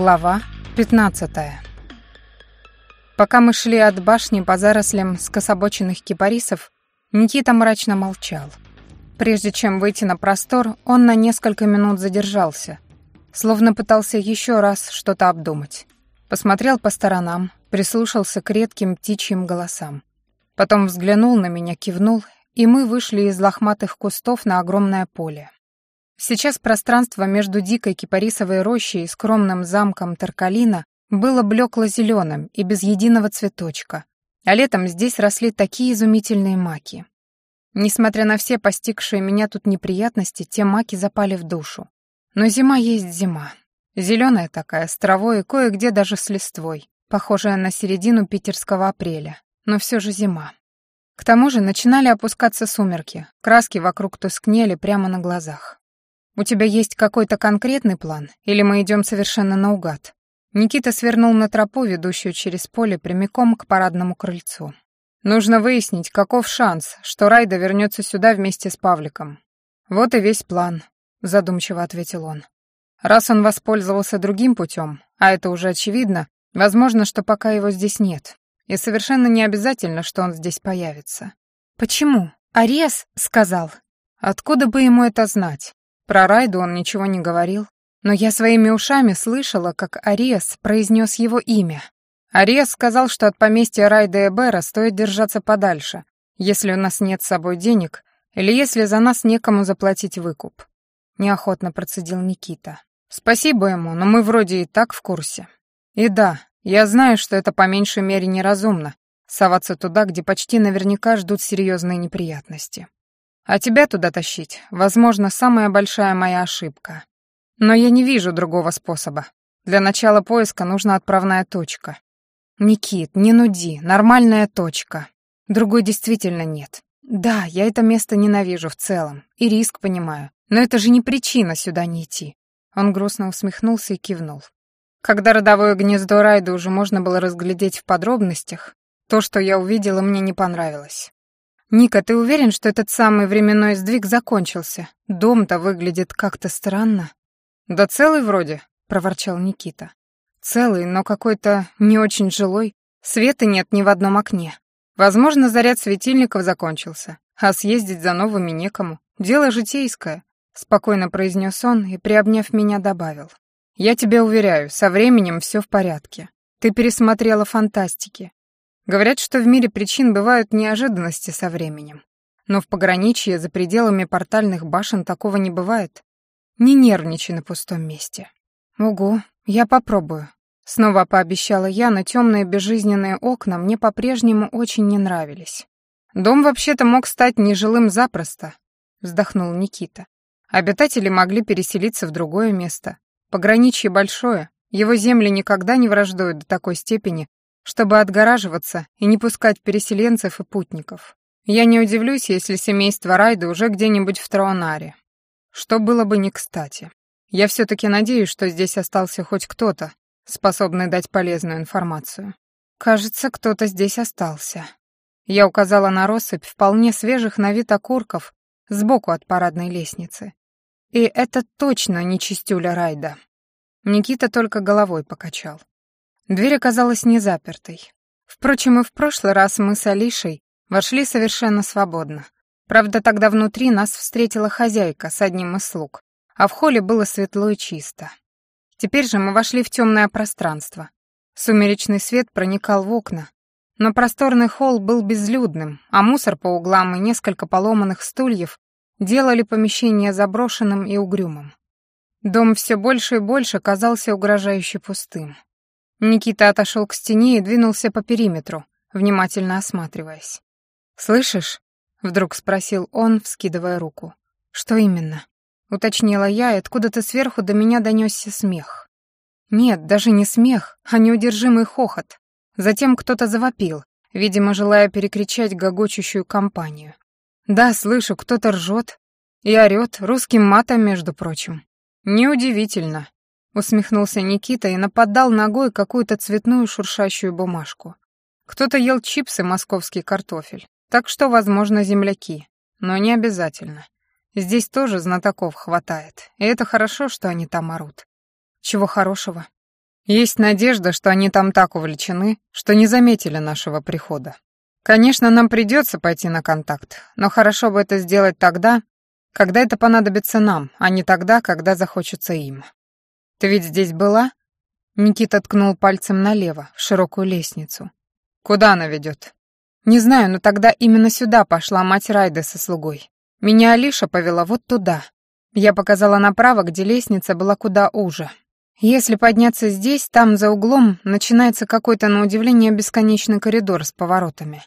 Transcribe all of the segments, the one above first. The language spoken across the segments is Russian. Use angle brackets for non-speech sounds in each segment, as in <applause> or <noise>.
Глава 15. Пока мы шли от башни по зарослям скособоченных кипарисов, Никита мрачно молчал. Прежде чем выйти на простор, он на несколько минут задержался, словно пытался еще раз что-то обдумать. Посмотрел по сторонам, прислушался к редким птичьим голосам. Потом взглянул на меня, кивнул, и мы вышли из лохматых кустов на огромное поле. Сейчас пространство между дикой кипарисовой рощей и скромным замком Таркалина было блекло-зеленым и без единого цветочка, а летом здесь росли такие изумительные маки. Несмотря на все постигшие меня тут неприятности, те маки запали в душу. Но зима есть зима. Зеленая такая, с травой и кое-где даже с листвой, похожая на середину питерского апреля, но все же зима. К тому же начинали опускаться сумерки, краски вокруг тускнели прямо на глазах. «У тебя есть какой-то конкретный план, или мы идем совершенно наугад?» Никита свернул на тропу, ведущую через поле, прямиком к парадному крыльцу. «Нужно выяснить, каков шанс, что Райда вернется сюда вместе с Павликом». «Вот и весь план», — задумчиво ответил он. «Раз он воспользовался другим путем, а это уже очевидно, возможно, что пока его здесь нет. И совершенно не обязательно, что он здесь появится». «Почему? Арес сказал». «Откуда бы ему это знать? Про Райду он ничего не говорил, но я своими ушами слышала, как Ариес произнес его имя. Ариес сказал, что от поместья Райда и Бера стоит держаться подальше, если у нас нет с собой денег или если за нас некому заплатить выкуп. Неохотно процедил Никита. Спасибо ему, но мы вроде и так в курсе. И да, я знаю, что это по меньшей мере неразумно, соваться туда, где почти наверняка ждут серьезные неприятности. А тебя туда тащить, возможно, самая большая моя ошибка. Но я не вижу другого способа. Для начала поиска нужна отправная точка. Никит, не нуди, нормальная точка. Другой действительно нет. Да, я это место ненавижу в целом, и риск понимаю, но это же не причина сюда не идти. Он грустно усмехнулся и кивнул. Когда родовое гнездо Райда уже можно было разглядеть в подробностях, то, что я увидела, мне не понравилось. «Ника, ты уверен, что этот самый временной сдвиг закончился? Дом-то выглядит как-то странно». «Да целый вроде», — проворчал Никита. «Целый, но какой-то не очень жилой. Света нет ни в одном окне. Возможно, заряд светильников закончился, а съездить за новыми некому. Дело житейское», — спокойно произнес он и, приобняв меня, добавил. «Я тебе уверяю, со временем все в порядке. Ты пересмотрела фантастики. Говорят, что в мире причин бывают неожиданности со временем. Но в пограничье за пределами портальных башен такого не бывает. Не нервничай на пустом месте. Угу, я попробую. Снова пообещала я, но темные безжизненные окна мне по-прежнему очень не нравились. Дом вообще-то мог стать нежилым запросто, вздохнул Никита. Обитатели могли переселиться в другое место. Пограничье большое, его земли никогда не враждуют до такой степени, чтобы отгораживаться и не пускать переселенцев и путников. Я не удивлюсь, если семейство Райда уже где-нибудь в Троанаре. Что было бы не кстати. Я все-таки надеюсь, что здесь остался хоть кто-то, способный дать полезную информацию. Кажется, кто-то здесь остался. Я указала на россыпь вполне свежих на вид окурков сбоку от парадной лестницы. И это точно не чистюля Райда. Никита только головой покачал. Дверь оказалась не запертой. Впрочем, и в прошлый раз мы с Алишей вошли совершенно свободно. Правда, тогда внутри нас встретила хозяйка с одним из слуг, а в холле было светло и чисто. Теперь же мы вошли в темное пространство. Сумеречный свет проникал в окна, но просторный холл был безлюдным, а мусор по углам и несколько поломанных стульев делали помещение заброшенным и угрюмым. Дом все больше и больше казался угрожающе пустым. Никита отошел к стене и двинулся по периметру, внимательно осматриваясь. «Слышишь?» — вдруг спросил он, вскидывая руку. «Что именно?» — уточнила я, и откуда-то сверху до меня донесся смех. Нет, даже не смех, а неудержимый хохот. Затем кто-то завопил, видимо, желая перекричать гогочущую компанию. Да, слышу, кто-то ржет и орёт русским матом, между прочим. Неудивительно. Усмехнулся Никита и нападал ногой какую-то цветную шуршащую бумажку. Кто-то ел чипсы московский картофель. Так что, возможно, земляки. Но не обязательно. Здесь тоже знатоков хватает. И это хорошо, что они там орут. Чего хорошего? Есть надежда, что они там так увлечены, что не заметили нашего прихода. Конечно, нам придется пойти на контакт, но хорошо бы это сделать тогда, когда это понадобится нам, а не тогда, когда захочется им. Ты ведь здесь была? Никита ткнул пальцем налево, в широкую лестницу. Куда она ведет? Не знаю, но тогда именно сюда пошла мать Райды со слугой. Меня Алиша повела вот туда. Я показала направо, где лестница была куда уже. Если подняться здесь, там за углом начинается какой-то на удивление бесконечный коридор с поворотами.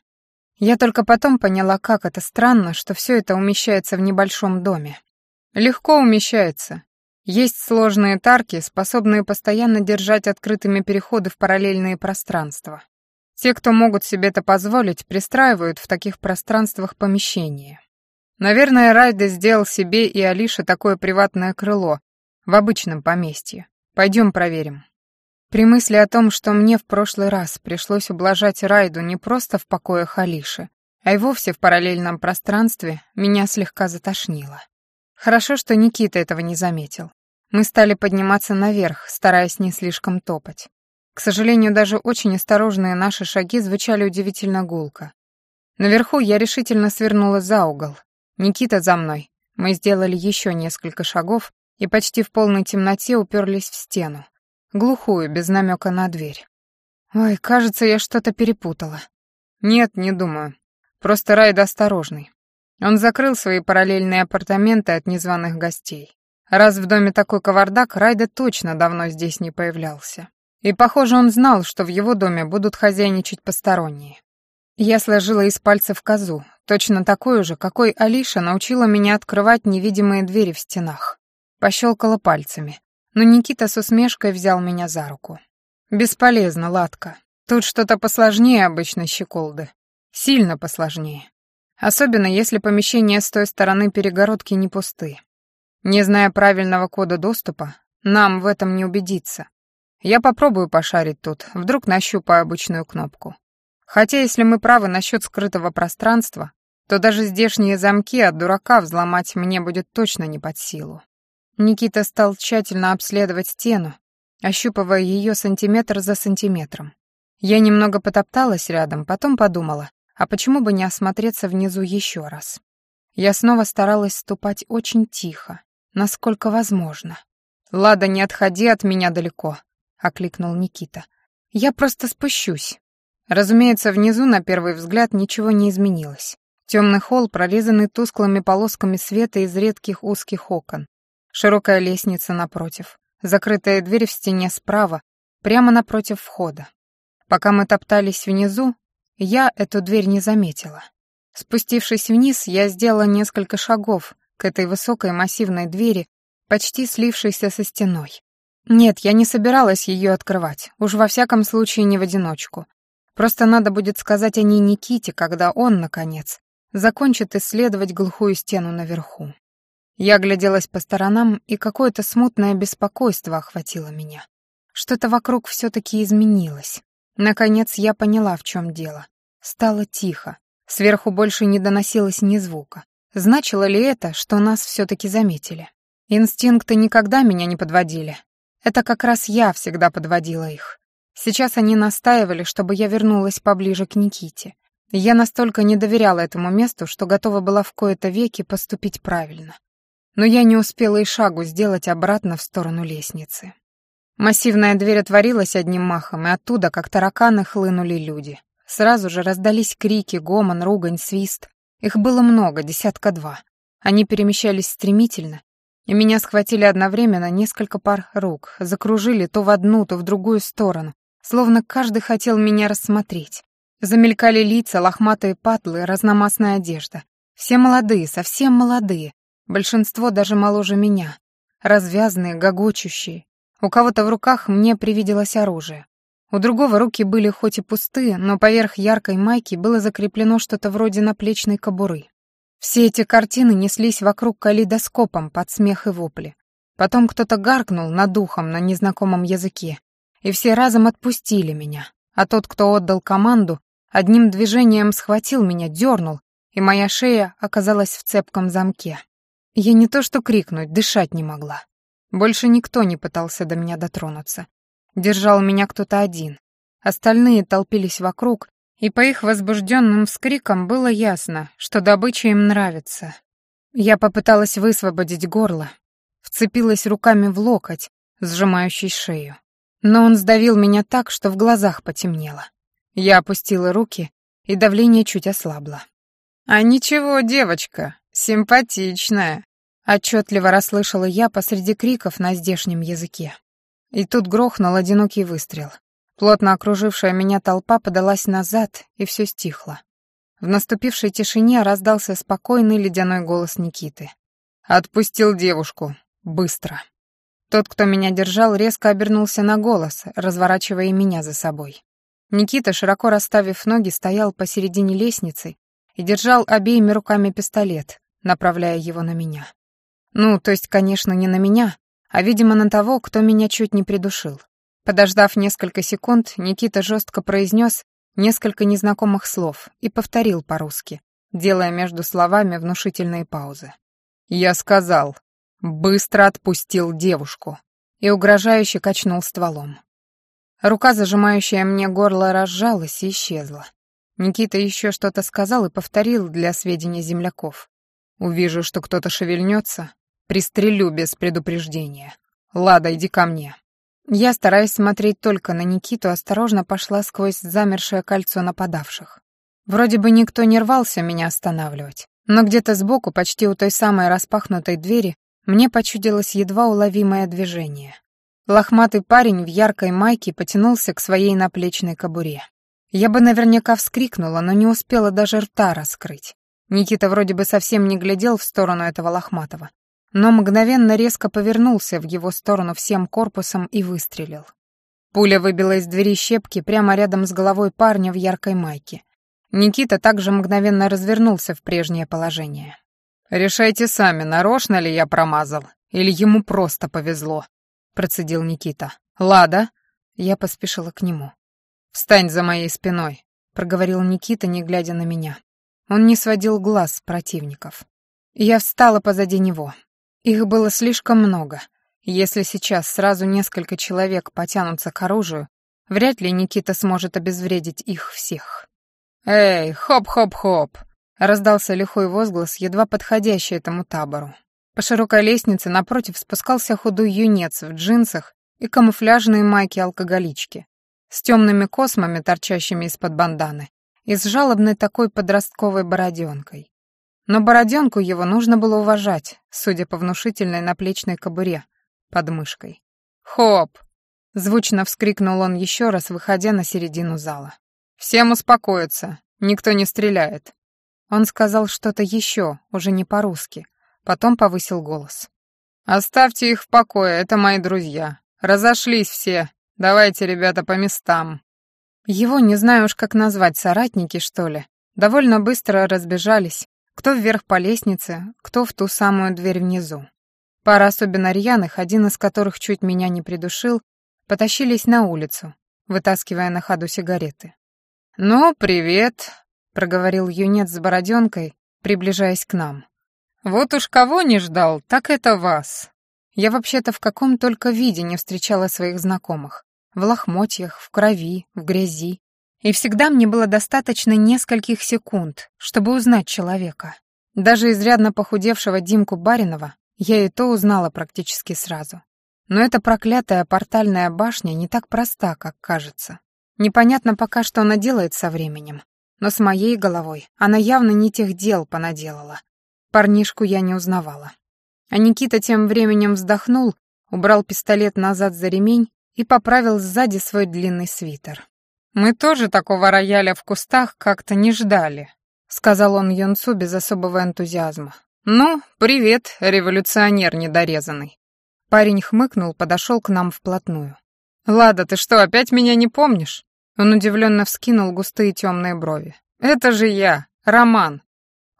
Я только потом поняла, как это странно, что все это умещается в небольшом доме. Легко умещается. Есть сложные тарки, способные постоянно держать открытыми переходы в параллельные пространства. Те, кто могут себе это позволить, пристраивают в таких пространствах помещения. Наверное, Райда сделал себе и Алише такое приватное крыло в обычном поместье. Пойдем проверим. При мысли о том, что мне в прошлый раз пришлось ублажать Райду не просто в покоях Алиши, а и вовсе в параллельном пространстве, меня слегка затошнило. Хорошо, что Никита этого не заметил. Мы стали подниматься наверх, стараясь не слишком топать. К сожалению, даже очень осторожные наши шаги звучали удивительно гулко. Наверху я решительно свернула за угол. Никита за мной. Мы сделали еще несколько шагов, и почти в полной темноте уперлись в стену, глухую, без намека на дверь. Ой, кажется, я что-то перепутала. Нет, не думаю. Просто Райд осторожный. Он закрыл свои параллельные апартаменты от незваных гостей. Раз в доме такой кавардак, Райда точно давно здесь не появлялся. И, похоже, он знал, что в его доме будут хозяйничать посторонние. Я сложила из пальцев козу, точно такую же, какой Алиша научила меня открывать невидимые двери в стенах. Пощелкала пальцами, но Никита с усмешкой взял меня за руку. «Бесполезно, Ладка. Тут что-то посложнее обычной щеколды. Сильно посложнее. Особенно если помещения с той стороны перегородки не пусты. Не зная правильного кода доступа, нам в этом не убедиться. Я попробую пошарить тут, вдруг нащупаю обычную кнопку. Хотя если мы правы насчет скрытого пространства, то даже здешние замки от дурака взломать мне будет точно не под силу. Никита стал тщательно обследовать стену, ощупывая ее сантиметр за сантиметром. Я немного потопталась рядом, потом подумала, а почему бы не осмотреться внизу еще раз? Я снова старалась ступать очень тихо, насколько возможно. «Лада, не отходи от меня далеко», — окликнул Никита. «Я просто спущусь». Разумеется, внизу на первый взгляд ничего не изменилось. Темный холл, прорезанный тусклыми полосками света из редких узких окон. Широкая лестница напротив, закрытая дверь в стене справа, прямо напротив входа. Пока мы топтались внизу, я эту дверь не заметила. Спустившись вниз, я сделала несколько шагов к этой высокой массивной двери, почти слившейся со стеной. Нет, я не собиралась ее открывать, уж во всяком случае не в одиночку. Просто надо будет сказать о ней Никите, когда он, наконец, закончит исследовать глухую стену наверху. Я гляделась по сторонам, и какое-то смутное беспокойство охватило меня. Что-то вокруг все-таки изменилось. Наконец я поняла, в чем дело. Стало тихо. Сверху больше не доносилось ни звука. Значило ли это, что нас все-таки заметили? Инстинкты никогда меня не подводили. Это как раз я всегда подводила их. Сейчас они настаивали, чтобы я вернулась поближе к Никите. Я настолько не доверяла этому месту, что готова была в кои-то веки поступить правильно но я не успела и шагу сделать обратно в сторону лестницы. Массивная дверь отворилась одним махом, и оттуда, как тараканы, хлынули люди. Сразу же раздались крики, гомон, ругань, свист. Их было много, десятка два. Они перемещались стремительно, и меня схватили одновременно несколько пар рук, закружили то в одну, то в другую сторону, словно каждый хотел меня рассмотреть. Замелькали лица, лохматые патлы, разномастная одежда. Все молодые, совсем молодые, Большинство даже моложе меня. Развязные, гогочущие. У кого-то в руках мне привиделось оружие. У другого руки были хоть и пустые, но поверх яркой майки было закреплено что-то вроде наплечной кобуры. Все эти картины неслись вокруг калейдоскопом под смех и вопли. Потом кто-то гаркнул над ухом на незнакомом языке, и все разом отпустили меня. А тот, кто отдал команду, одним движением схватил меня, дернул, и моя шея оказалась в цепком замке. Я не то что крикнуть, дышать не могла. Больше никто не пытался до меня дотронуться. Держал меня кто-то один. Остальные толпились вокруг, и по их возбужденным вскрикам было ясно, что добыча им нравится. Я попыталась высвободить горло, вцепилась руками в локоть, сжимающий шею. Но он сдавил меня так, что в глазах потемнело. Я опустила руки, и давление чуть ослабло. «А ничего, девочка, симпатичная», — отчетливо расслышала я посреди криков на здешнем языке. И тут грохнул одинокий выстрел. Плотно окружившая меня толпа подалась назад, и все стихло. В наступившей тишине раздался спокойный ледяной голос Никиты. «Отпустил девушку. Быстро». Тот, кто меня держал, резко обернулся на голос, разворачивая меня за собой. Никита, широко расставив ноги, стоял посередине лестницы и держал обеими руками пистолет, направляя его на меня. Ну, то есть, конечно, не на меня, а, видимо, на того, кто меня чуть не придушил. Подождав несколько секунд, Никита жестко произнес несколько незнакомых слов и повторил по-русски, делая между словами внушительные паузы. «Я сказал, Быстро отпустил девушку и угрожающе качнул стволом. Рука, зажимающая мне горло, разжалась и исчезла. Никита еще что-то сказал и повторил для сведения земляков. «Увижу, что кто-то шевельнется, пристрелю без предупреждения. Лада, иди ко мне». Я, стараясь смотреть только на Никиту, осторожно пошла сквозь замершее кольцо нападавших. Вроде бы никто не рвался меня останавливать, но где-то сбоку, почти у той самой распахнутой двери, мне почудилось едва уловимое движение. Лохматый парень в яркой майке потянулся к своей наплечной кобуре. Я бы наверняка вскрикнула, но не успела даже рта раскрыть. Никита вроде бы совсем не глядел в сторону этого лохматого, но мгновенно резко повернулся в его сторону всем корпусом и выстрелил. Пуля выбила из двери щепки прямо рядом с головой парня в яркой майке. Никита также мгновенно развернулся в прежнее положение. «Решайте сами, нарочно ли я промазал, или ему просто повезло», — процедил Никита. «Лада?» Я поспешила к нему. «Встань за моей спиной», — проговорил Никита, не глядя на меня. Он не сводил глаз с противников. Я встала позади него. Их было слишком много. Если сейчас сразу несколько человек потянутся к оружию, вряд ли Никита сможет обезвредить их всех. «Эй, хоп-хоп-хоп!» Раздался лихой возглас, едва подходящий этому табору. По широкой лестнице напротив спускался худой юнец в джинсах и камуфляжные майки-алкоголички с темными космами, торчащими из-под банданы, и с жалобной такой подростковой бороденкой. Но бороденку его нужно было уважать, судя по внушительной наплечной кобуре под мышкой. «Хоп!» — звучно вскрикнул он еще раз, выходя на середину зала. «Всем успокоиться, никто не стреляет. Он сказал что-то еще, уже не по-русски. Потом повысил голос. «Оставьте их в покое, это мои друзья. Разошлись все. Давайте, ребята, по местам». Его, не знаю уж как назвать, соратники, что ли, довольно быстро разбежались, кто вверх по лестнице, кто в ту самую дверь внизу. Пара особенно рьяных, один из которых чуть меня не придушил, потащились на улицу, вытаскивая на ходу сигареты. «Ну, привет», — проговорил юнец с бороденкой, приближаясь к нам. «Вот уж кого не ждал, так это вас. Я вообще-то в каком только виде не встречала своих знакомых. В лохмотьях, в крови, в грязи. И всегда мне было достаточно нескольких секунд, чтобы узнать человека. Даже изрядно похудевшего Димку Баринова я и то узнала практически сразу. Но эта проклятая портальная башня не так проста, как кажется. Непонятно пока, что она делает со временем но с моей головой она явно не тех дел понаделала. Парнишку я не узнавала. А Никита тем временем вздохнул, убрал пистолет назад за ремень и поправил сзади свой длинный свитер. «Мы тоже такого рояля в кустах как-то не ждали», — сказал он юнцу без особого энтузиазма. «Ну, привет, революционер недорезанный». Парень хмыкнул, подошел к нам вплотную. «Лада, ты что, опять меня не помнишь?» Он удивленно вскинул густые темные брови. «Это же я, Роман!»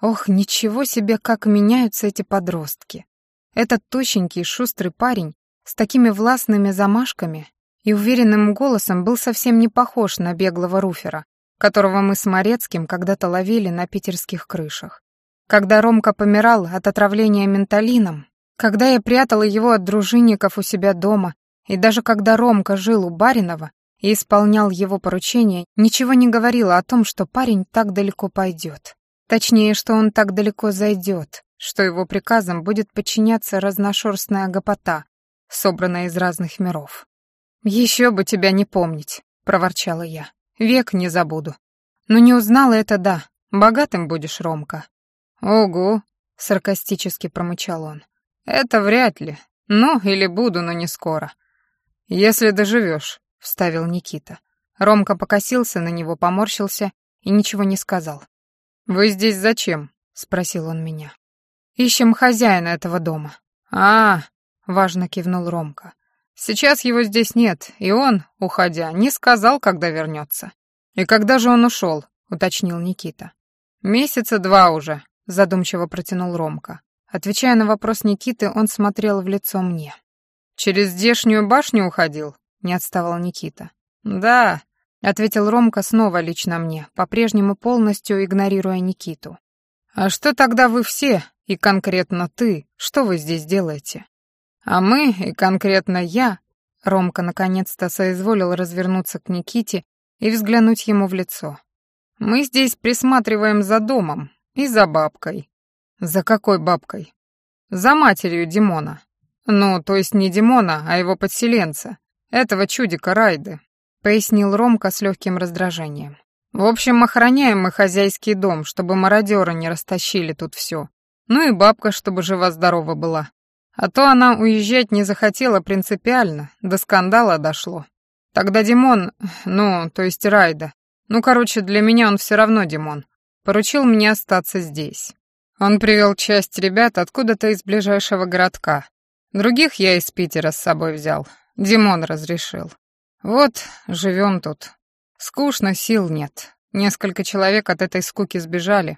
Ох, ничего себе, как меняются эти подростки. Этот тощенький, шустрый парень с такими властными замашками и уверенным голосом был совсем не похож на беглого руфера, которого мы с Морецким когда-то ловили на питерских крышах. Когда Ромка помирал от отравления менталином, когда я прятала его от дружинников у себя дома И даже когда Ромка жил у Баринова и исполнял его поручения, ничего не говорила о том, что парень так далеко пойдет. Точнее, что он так далеко зайдет, что его приказам будет подчиняться разношерстная гопота, собранная из разных миров. «Еще бы тебя не помнить», — проворчала я. «Век не забуду». «Но не узнала это, да. Богатым будешь, Ромка». «Ого», — саркастически промычал он. «Это вряд ли. Ну, или буду, но не скоро. Если доживешь», — вставил Никита. Ромка покосился на него, поморщился и ничего не сказал. «Вы здесь зачем?» — спросил он меня. «Ищем хозяина этого дома». «А, — важно кивнул Ромка. «Сейчас его здесь нет, и он, уходя, не сказал, когда вернется». «И когда же он ушел?» — уточнил Никита. «Месяца два уже», — задумчиво протянул Ромка. Отвечая на вопрос Никиты, он смотрел в лицо мне. «Через здешнюю башню уходил?» — не отставал Никита. «Да», — ответил Ромка снова лично мне, по-прежнему полностью игнорируя Никиту. «А что тогда вы все, и конкретно ты, что вы здесь делаете?» «А мы, и конкретно я...» Ромка наконец-то соизволил развернуться к Никите и взглянуть ему в лицо. «Мы здесь присматриваем за домом и за бабкой». «За какой бабкой?» «За матерью Димона. Ну, то есть не Димона, а его подселенца, этого чудика Райды», — пояснил Ромка с легким раздражением. «В общем, охраняем мы хозяйский дом, чтобы мародеры не растащили тут все. Ну и бабка, чтобы жива-здорова была. А то она уезжать не захотела принципиально, до скандала дошло. Тогда Димон, ну, то есть Райда, ну, короче, для меня он все равно Димон, поручил мне остаться здесь. Он привел часть ребят откуда-то из ближайшего городка. Других я из Питера с собой взял. Димон разрешил. Вот, живем тут. Скучно, сил нет. Несколько человек от этой скуки сбежали.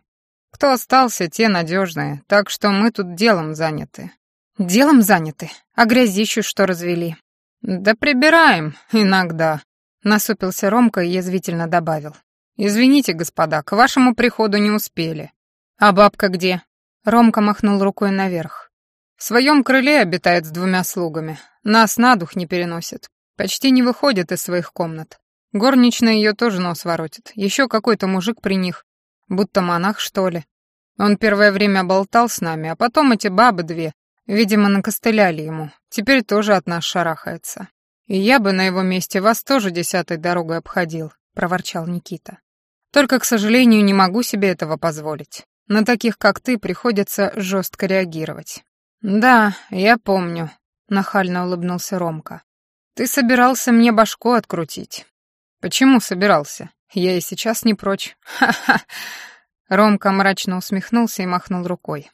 Кто остался, те надежные, так что мы тут делом заняты. Делом заняты, а грязищу что развели. Да прибираем иногда, насупился Ромка и язвительно добавил. Извините, господа, к вашему приходу не успели. А бабка где? Ромка махнул рукой наверх. В своем крыле обитает с двумя слугами. Нас на дух не переносит. Почти не выходит из своих комнат. Горничная ее тоже нос воротит. Еще какой-то мужик при них. Будто монах, что ли. Он первое время болтал с нами, а потом эти бабы две Видимо, накостыляли ему. Теперь тоже от нас шарахается. И я бы на его месте вас тоже десятой дорогой обходил, проворчал Никита. Только, к сожалению, не могу себе этого позволить. На таких, как ты, приходится жестко реагировать. Да, я помню, нахально улыбнулся Ромка. Ты собирался мне башку открутить. Почему собирался? Я и сейчас не прочь. <laughs> Ха-ха. Ромка мрачно усмехнулся и махнул рукой.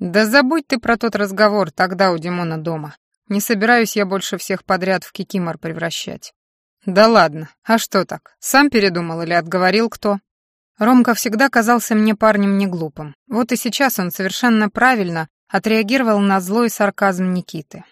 «Да забудь ты про тот разговор тогда у Димона дома. Не собираюсь я больше всех подряд в кикимор превращать». «Да ладно, а что так? Сам передумал или отговорил кто?» Ромка всегда казался мне парнем неглупым. Вот и сейчас он совершенно правильно отреагировал на злой сарказм Никиты.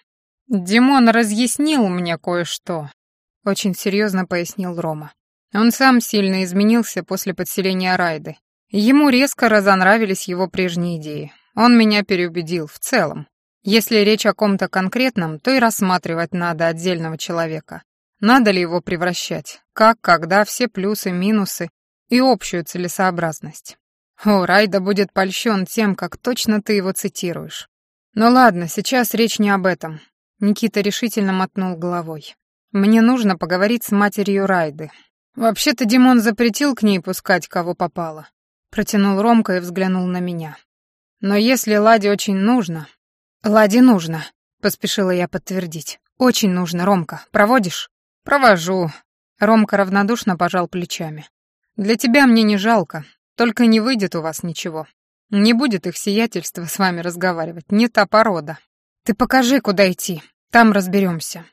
«Димон разъяснил мне кое-что», — очень серьезно пояснил Рома. Он сам сильно изменился после подселения Райды. Ему резко разонравились его прежние идеи. Он меня переубедил в целом. Если речь о ком-то конкретном, то и рассматривать надо отдельного человека. Надо ли его превращать? Как, когда, все плюсы, минусы и общую целесообразность. О, Райда будет польщен тем, как точно ты его цитируешь. Ну ладно, сейчас речь не об этом. Никита решительно мотнул головой. Мне нужно поговорить с матерью Райды. Вообще-то Димон запретил к ней пускать, кого попало. Протянул Ромка и взглянул на меня. Но если Ладе очень нужно... Ладе нужно, поспешила я подтвердить. Очень нужно, Ромка. Проводишь? Провожу. Ромка равнодушно пожал плечами. Для тебя мне не жалко, только не выйдет у вас ничего. Не будет их сиятельства с вами разговаривать, не та порода. Ты покажи, куда идти, там разберемся.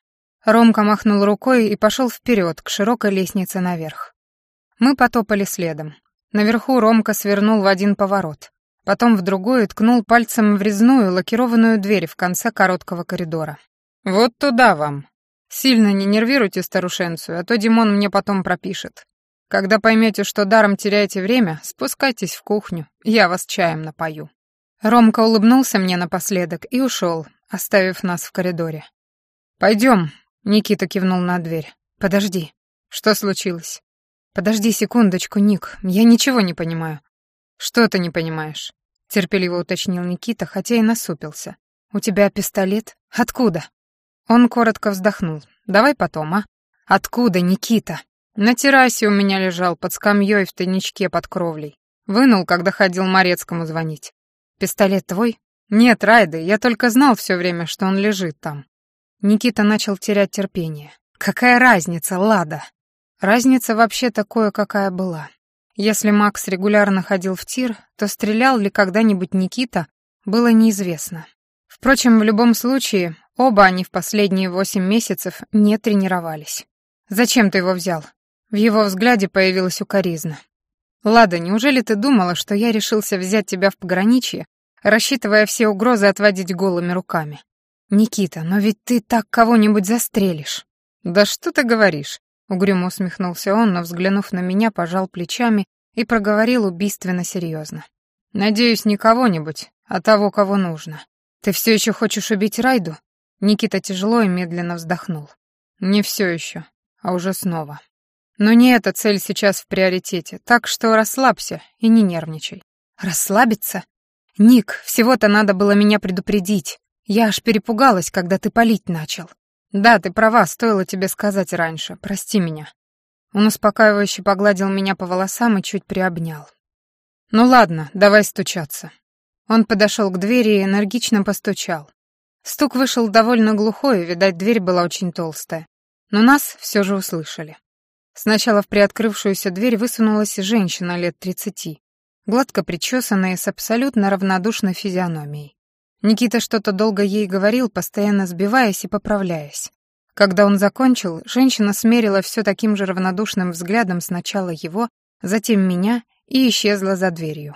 Ромка махнул рукой и пошел вперед к широкой лестнице наверх. Мы потопали следом. Наверху Ромка свернул в один поворот потом в другую ткнул пальцем в резную лакированную дверь в конце короткого коридора. «Вот туда вам. Сильно не нервируйте старушенцию, а то Димон мне потом пропишет. Когда поймете, что даром теряете время, спускайтесь в кухню, я вас чаем напою». Ромка улыбнулся мне напоследок и ушел, оставив нас в коридоре. «Пойдем, Никита кивнул на дверь. «Подожди. Что случилось?» «Подожди секундочку, Ник. Я ничего не понимаю». «Что ты не понимаешь?» Терпеливо уточнил Никита, хотя и насупился. «У тебя пистолет? Откуда?» Он коротко вздохнул. «Давай потом, а?» «Откуда, Никита?» «На террасе у меня лежал, под скамьей в тайничке под кровлей. Вынул, когда ходил Морецкому звонить». «Пистолет твой?» «Нет, Райды, я только знал все время, что он лежит там». Никита начал терять терпение. «Какая разница, Лада?» Разница вообще такое, какая была. Если Макс регулярно ходил в тир, то стрелял ли когда-нибудь Никита, было неизвестно. Впрочем, в любом случае, оба они в последние восемь месяцев не тренировались. «Зачем ты его взял?» В его взгляде появилась укоризна. «Лада, неужели ты думала, что я решился взять тебя в пограничье, рассчитывая все угрозы отводить голыми руками? Никита, но ведь ты так кого-нибудь застрелишь». «Да что ты говоришь?» Угрюмо усмехнулся он, но, взглянув на меня, пожал плечами и проговорил убийственно серьезно. «Надеюсь, не кого-нибудь, а того, кого нужно. Ты все еще хочешь убить Райду?» Никита тяжело и медленно вздохнул. «Не все еще, а уже снова. Но не эта цель сейчас в приоритете, так что расслабься и не нервничай». «Расслабиться? Ник, всего-то надо было меня предупредить. Я аж перепугалась, когда ты палить начал. «Да, ты права, стоило тебе сказать раньше. Прости меня». Он успокаивающе погладил меня по волосам и чуть приобнял. «Ну ладно, давай стучаться». Он подошел к двери и энергично постучал. Стук вышел довольно глухой, видать, дверь была очень толстая. Но нас все же услышали. Сначала в приоткрывшуюся дверь высунулась женщина лет тридцати, гладко причесанная с абсолютно равнодушной физиономией. Никита что-то долго ей говорил, постоянно сбиваясь и поправляясь. Когда он закончил, женщина смерила все таким же равнодушным взглядом сначала его, затем меня и исчезла за дверью.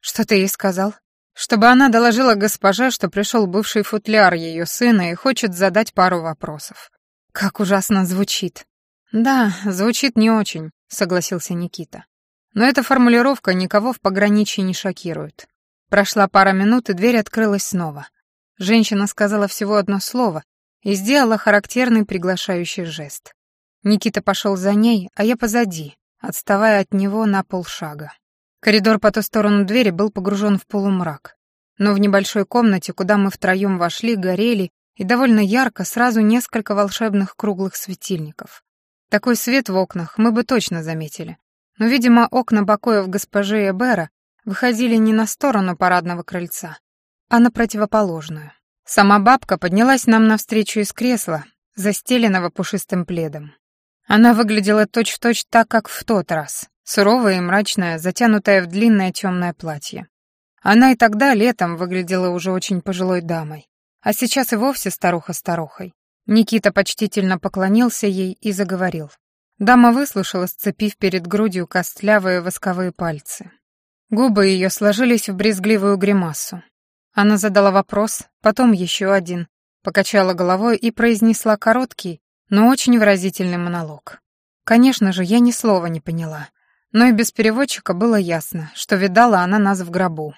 «Что ты ей сказал?» «Чтобы она доложила госпоже, что пришел бывший футляр ее сына и хочет задать пару вопросов». «Как ужасно звучит». «Да, звучит не очень», — согласился Никита. «Но эта формулировка никого в пограничье не шокирует. Прошла пара минут, и дверь открылась снова. Женщина сказала всего одно слово и сделала характерный приглашающий жест. Никита пошел за ней, а я позади, отставая от него на полшага. Коридор по ту сторону двери был погружен в полумрак. Но в небольшой комнате, куда мы втроем вошли, горели и довольно ярко сразу несколько волшебных круглых светильников. Такой свет в окнах мы бы точно заметили. Но, видимо, окна покоев госпожи Эбера выходили не на сторону парадного крыльца, а на противоположную. Сама бабка поднялась нам навстречу из кресла, застеленного пушистым пледом. Она выглядела точь-в-точь -точь так, как в тот раз, суровая и мрачная, затянутая в длинное темное платье. Она и тогда летом выглядела уже очень пожилой дамой, а сейчас и вовсе старуха-старухой. Никита почтительно поклонился ей и заговорил. Дама выслушала, сцепив перед грудью костлявые восковые пальцы. Губы ее сложились в брезгливую гримасу. Она задала вопрос, потом еще один, покачала головой и произнесла короткий, но очень выразительный монолог. Конечно же, я ни слова не поняла, но и без переводчика было ясно, что видала она нас в гробу.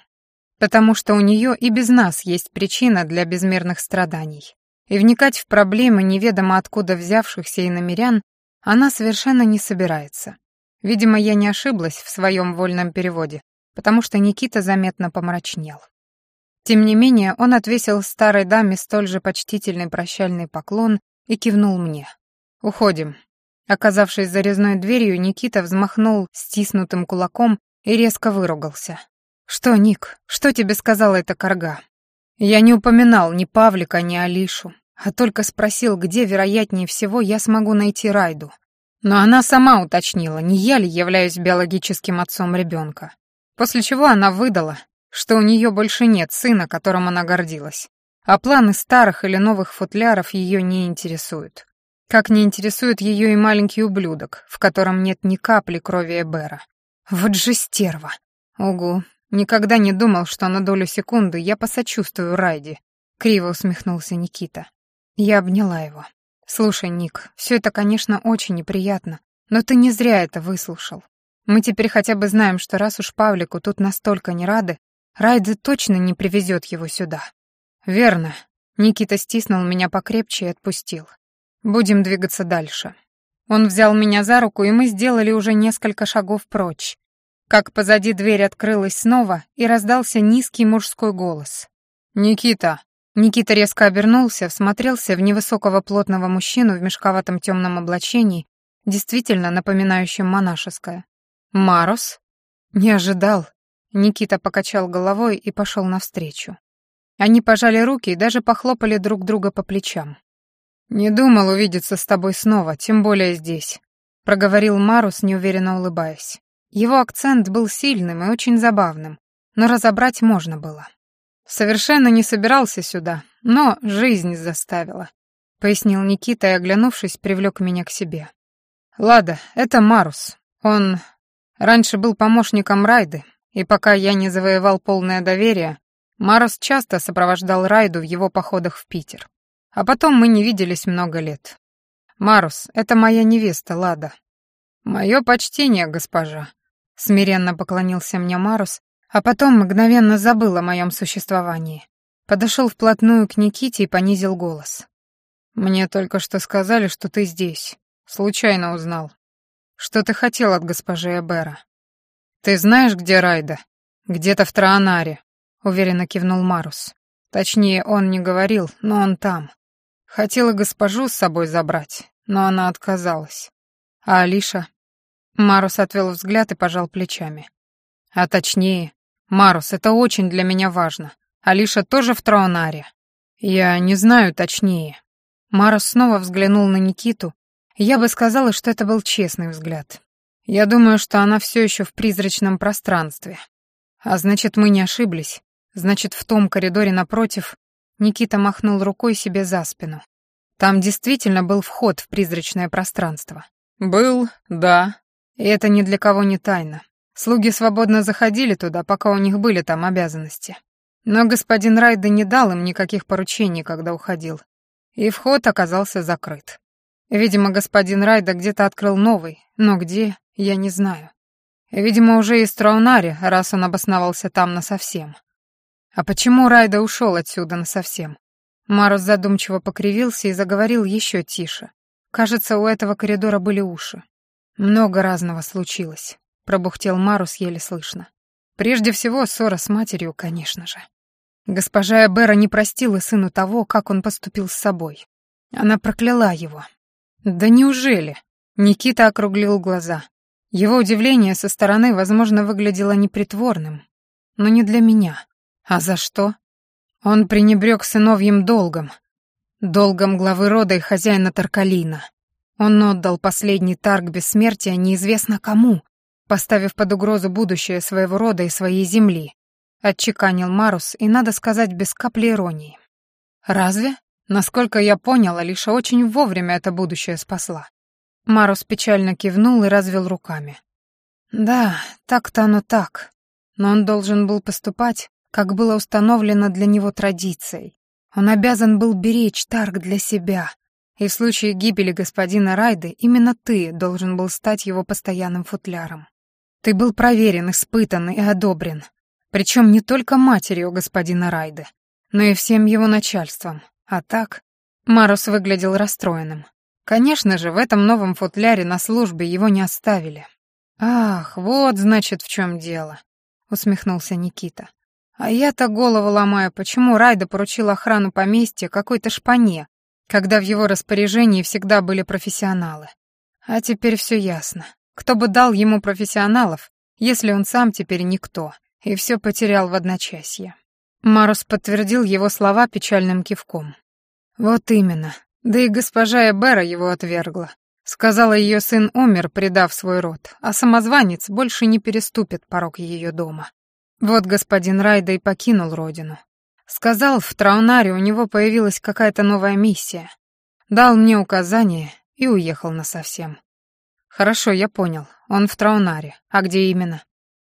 Потому что у нее и без нас есть причина для безмерных страданий. И вникать в проблемы неведомо откуда взявшихся и намерян она совершенно не собирается. Видимо, я не ошиблась в своем вольном переводе, потому что Никита заметно помрачнел. Тем не менее, он отвесил старой даме столь же почтительный прощальный поклон и кивнул мне. «Уходим». Оказавшись за резной дверью, Никита взмахнул стиснутым кулаком и резко выругался. «Что, Ник, что тебе сказала эта корга?» Я не упоминал ни Павлика, ни Алишу, а только спросил, где, вероятнее всего, я смогу найти Райду. Но она сама уточнила, не я ли являюсь биологическим отцом ребенка. После чего она выдала, что у нее больше нет сына, которым она гордилась, а планы старых или новых футляров ее не интересуют. Как не интересует ее и маленький ублюдок, в котором нет ни капли крови Эбера. Вот же стерва. Угу, никогда не думал, что на долю секунды я посочувствую Райди. Криво усмехнулся Никита. Я обняла его. «Слушай, Ник, все это, конечно, очень неприятно, но ты не зря это выслушал. Мы теперь хотя бы знаем, что раз уж Павлику тут настолько не рады, Райдзе точно не привезет его сюда. Верно. Никита стиснул меня покрепче и отпустил. Будем двигаться дальше». Он взял меня за руку, и мы сделали уже несколько шагов прочь. Как позади дверь открылась снова, и раздался низкий мужской голос. «Никита!» Никита резко обернулся, всмотрелся в невысокого плотного мужчину в мешковатом темном облачении, действительно напоминающем монашеское. «Марус?» «Не ожидал». Никита покачал головой и пошел навстречу. Они пожали руки и даже похлопали друг друга по плечам. «Не думал увидеться с тобой снова, тем более здесь», — проговорил Марус, неуверенно улыбаясь. Его акцент был сильным и очень забавным, но разобрать можно было. «Совершенно не собирался сюда, но жизнь заставила», — пояснил Никита и, оглянувшись, привлек меня к себе. «Лада, это Марус. Он раньше был помощником Райды, и пока я не завоевал полное доверие, Марус часто сопровождал Райду в его походах в Питер. А потом мы не виделись много лет. Марус, это моя невеста, Лада. Мое почтение, госпожа. Смиренно поклонился мне Марус, а потом мгновенно забыл о моем существовании. Подошел вплотную к Никите и понизил голос. Мне только что сказали, что ты здесь. Случайно узнал. Что ты хотел от госпожи Эбера? Ты знаешь, где Райда? Где-то в Траонаре, уверенно кивнул Марус. Точнее, он не говорил, но он там. Хотела госпожу с собой забрать, но она отказалась. А Алиша? Марус отвел взгляд и пожал плечами. А точнее, Марус, это очень для меня важно. Алиша тоже в Траонаре. Я не знаю точнее. Марус снова взглянул на Никиту. Я бы сказала, что это был честный взгляд. Я думаю, что она все еще в призрачном пространстве. А значит, мы не ошиблись. Значит, в том коридоре напротив Никита махнул рукой себе за спину. Там действительно был вход в призрачное пространство. «Был, да». И это ни для кого не тайна. Слуги свободно заходили туда, пока у них были там обязанности. Но господин Райда не дал им никаких поручений, когда уходил. И вход оказался закрыт. Видимо, господин Райда где-то открыл новый, но где, я не знаю. Видимо, уже из Траунари, раз он обосновался там насовсем. А почему Райда ушел отсюда насовсем? Марус задумчиво покривился и заговорил еще тише. Кажется, у этого коридора были уши. Много разного случилось, пробухтел Марус еле слышно. Прежде всего, ссора с матерью, конечно же. Госпожа Эбера не простила сыну того, как он поступил с собой. Она прокляла его. Да неужели? Никита округлил глаза. Его удивление со стороны, возможно, выглядело непритворным. Но не для меня. А за что? Он пренебрег сыновьим долгом, долгом главы рода и хозяина Таркалина. Он отдал последний тарг бессмертия неизвестно кому, поставив под угрозу будущее своего рода и своей земли. Отчеканил Марус, и, надо сказать, без капли иронии. Разве? Насколько я поняла, лишь очень вовремя это будущее спасла. Марус печально кивнул и развел руками. Да, так-то оно так. Но он должен был поступать, как было установлено для него традицией. Он обязан был беречь Тарг для себя, и в случае гибели господина Райды именно ты должен был стать его постоянным футляром. Ты был проверен, испытан и одобрен, причем не только матерью господина Райды, но и всем его начальством. А так, Марус выглядел расстроенным. Конечно же, в этом новом футляре на службе его не оставили. «Ах, вот, значит, в чем дело», — усмехнулся Никита. А я-то голову ломаю, почему Райда поручил охрану поместья какой-то шпане, когда в его распоряжении всегда были профессионалы. А теперь все ясно. Кто бы дал ему профессионалов, если он сам теперь никто, и все потерял в одночасье. Марус подтвердил его слова печальным кивком. Вот именно. Да и госпожа Эбера его отвергла. Сказала, ее сын умер, предав свой род, а самозванец больше не переступит порог ее дома. Вот господин Райда и покинул родину. Сказал, в Траунаре у него появилась какая-то новая миссия. Дал мне указание и уехал насовсем. Хорошо, я понял. Он в Траунаре. А где именно?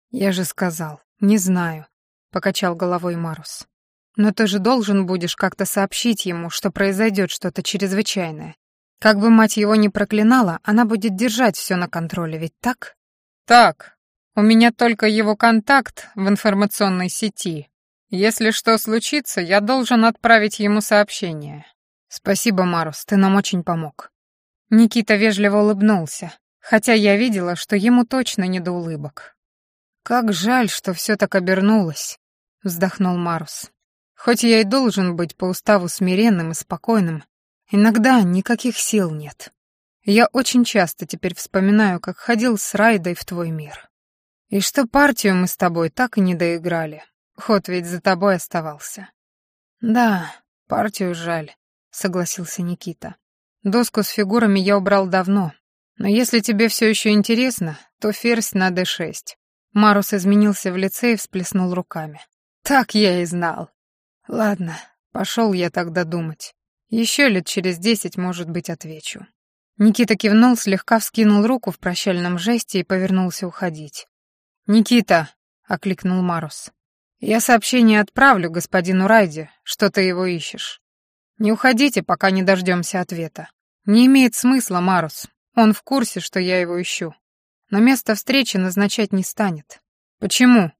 Я же сказал. Не знаю. Покачал головой Марус. Но ты же должен будешь как-то сообщить ему, что произойдет что-то чрезвычайное. Как бы мать его не проклинала, она будет держать все на контроле, ведь так? Так, у меня только его контакт в информационной сети. Если что случится, я должен отправить ему сообщение. «Спасибо, Марус, ты нам очень помог». Никита вежливо улыбнулся, хотя я видела, что ему точно не до улыбок. «Как жаль, что все так обернулось», — вздохнул Марус. «Хоть я и должен быть по уставу смиренным и спокойным, иногда никаких сил нет. Я очень часто теперь вспоминаю, как ходил с Райдой в твой мир. И что партию мы с тобой так и не доиграли. Ход ведь за тобой оставался». «Да, партию жаль», — согласился Никита. «Доску с фигурами я убрал давно, но если тебе все еще интересно, то ферзь на d6. Марус изменился в лице и всплеснул руками. Так я и знал. Ладно, пошел я тогда думать. Еще лет через десять, может быть, отвечу. Никита кивнул, слегка вскинул руку в прощальном жесте и повернулся уходить. «Никита!» — окликнул Марус. «Я сообщение отправлю господину Райде, что ты его ищешь. Не уходите, пока не дождемся ответа. Не имеет смысла, Марус. Он в курсе, что я его ищу но место встречи назначать не станет. Почему?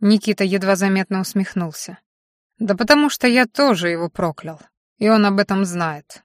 Никита едва заметно усмехнулся. Да потому что я тоже его проклял, и он об этом знает.